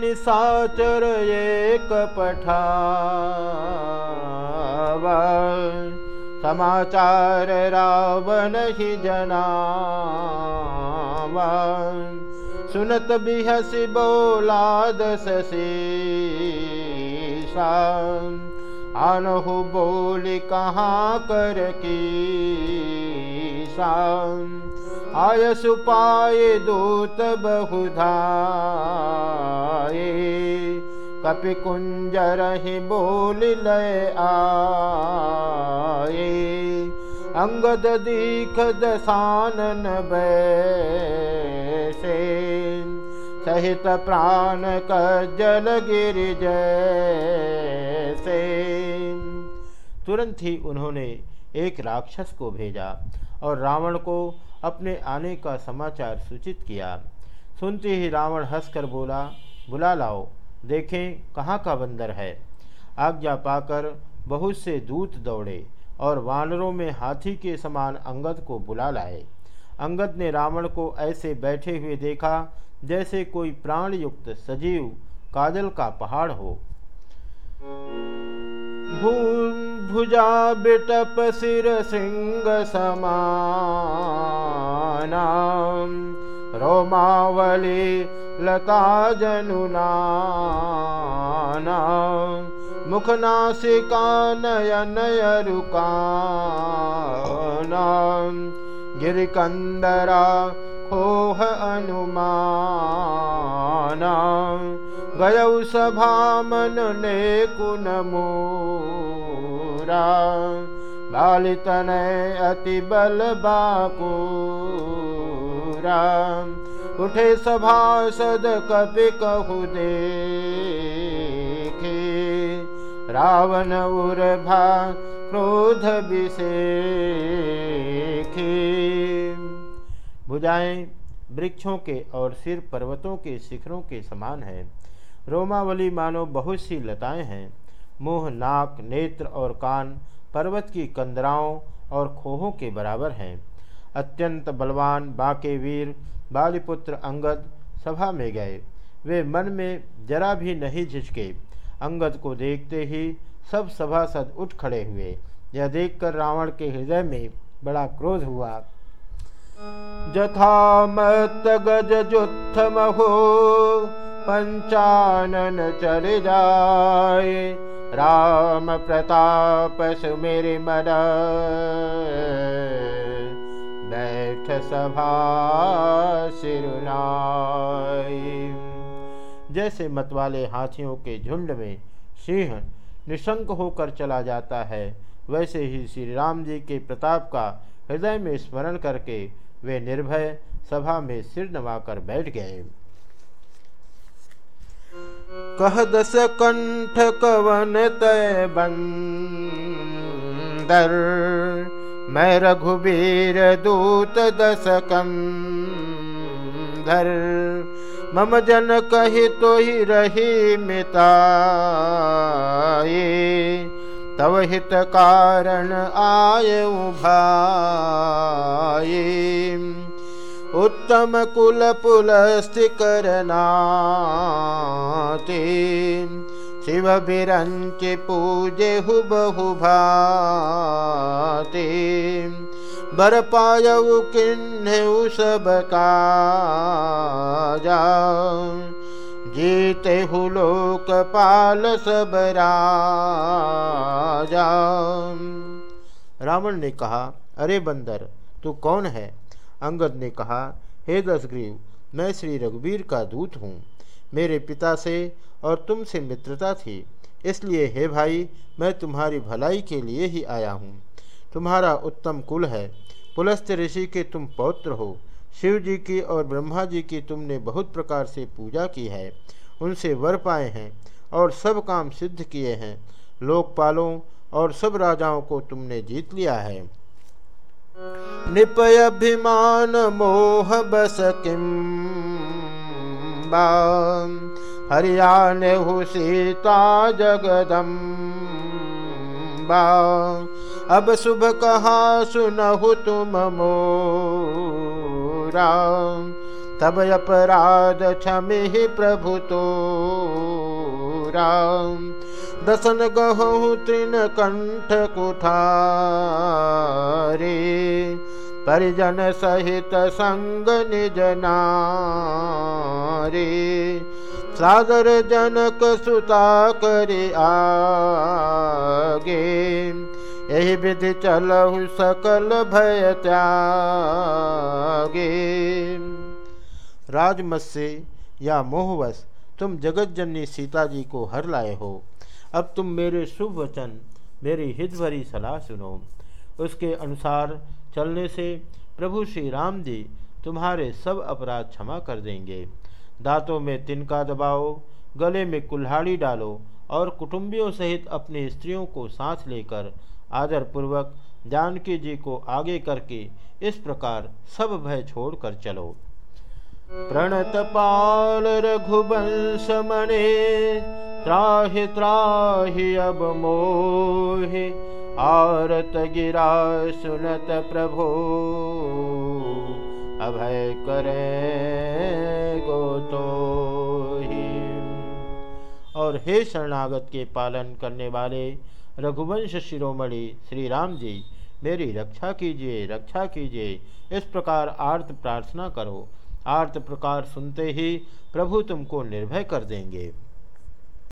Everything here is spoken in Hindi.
निशाचर एक पठावा समाचार रावण ही जनावा सुनत बिहसी बोला आनहु बोली कहाँ कर की आय सुपाय दूत बहुधाए कपि कुंजर ही बोल लय आए अंगद दीख दसानन बैसे। सहित प्राण का जल गिर जैसे। तुरंत ही उन्होंने एक राक्षस को भेजा। और रावण को अपने आने का समाचार सूचित किया। सुनते ही रावण हंसकर बोला, बुला लाओ, देखें कहाँ का बंदर है? आज्ञा पाकर बहुत से दूत दौड़े और वानरों में हाथी के समान अंगद को बुला लाए। अंगद ने रावण को ऐसे बैठे हुए देखा जैसे कोई प्राणयुक्त सजीव, काजल का पहाड़ हो। भू भुजा वितपशिरसिंहसमा रोमावली लताजनुना मुखनासिका खोह अनुमानाम् गयौ सभा मन ने कुन मोरा बालितन अति बल बाकूरा उठे सभा सद कपि कहु देखे। रावण उर्भा क्रोध विषेखे भुजाएँ वृक्षों के और सिर पर्वतों के शिखरों के समान है। रोमावली मानो बहुत सी लताएँ हैं। मुँह, नाक, नेत्र और कान पर्वत की कंदराओं और खोहों के बराबर हैं। अत्यंत बलवान बाके वीर, बालिपुत्र अंगद सभा में गए। वे मन में जरा भी नहीं झिझके। अंगद को देखते ही सब सभासद उठ खड़े हुए। यह देखकर रावण के हृदय में बड़ा क्रोध हुआ। जथा मत गज जुत्थ महो पंचानन चल जाए। राम प्रताप सुमेर मन। बैठ सभा सिरुनाई जैसे मतवाले हाथियों के झुंड में सिंह निशंक होकर चला जाता है, वैसे ही श्री राम जी के प्रताप का हृदय में स्मरण करके वे निर्भय सभा में सिर नवाकर बैठ गए। कह दस कंठ कवन तय बंदर मैं दस कंधर मम जन कही तो ही रही मिता तव हित कारण आय भाई उत्तम कुल पुलस्ति करनाते शिव बिरंच पूजे हुबहु भाते। बर पायऊ किन्हु सब काजा। जीते हु लोक पाल सब राजा। रावण ने कहा, अरे बंदर, तू कौन है? अंगद ने कहा, हे दसग्रीव, मैं श्री रघुवीर का दूत हूँ। मेरे पिता से और तुमसे मित्रता थी। इसलिए, हे भाई, मैं तुम्हारी भलाई के लिए ही आया हूँ। तुम्हारा उत्तम कुल है। पुलस्त ऋषि के तुम पौत्र हो। शिव जी की और ब्रह्मा जी की तुमने बहुत प्रकार से पूजा की है। उनसे वर पाए हैं और सब काम सिद्ध किए हैं। लोकपालों और सब राजाओं को तुमने जीत लिया है। निपय अभिमान मोह बस किम हरियाणे हु सीता जगदम अब शुभ कहा सुनहु तुम मोरा? तब अपराध क्षमि प्रभु तो राम दसन गहु तृण कंठ कुठारे, परिजन सहित संग निज नारे। सागर जनक सुता करे आगे यही विधि चलहु सकल भय त्यागे। राजमत से या मोहवश तुम जगत जननी सीता जी को हर लाए हो। अब तुम मेरे शुभ वचन, मेरी हित भरी सलाह सुनो। उसके अनुसार चलने से प्रभु श्री राम जी तुम्हारे सब अपराध क्षमा कर देंगे। दांतों में तिनका दबाओ, गले में कुल्हाड़ी डालो और कुटुंबियों सहित अपनी स्त्रियों को सांस लेकर आदरपूर्वक जानकी जी को आगे करके इस प्रकार सब भय छोड़कर चलो। प्रणत पाल रघुवंश मणे त्राहि त्राहि अब मोहि, आरत गिरा सुनत प्रभो। अभय करे गो तो ही और हे शरणागत के पालन करने वाले रघुवंश शिरोमणि श्री राम जी, मेरी रक्षा कीजिए रक्षा कीजिए, इस प्रकार आर्त प्रार्थना करो। आर्त प्रकार सुनते ही प्रभु तुमको निर्भय कर देंगे।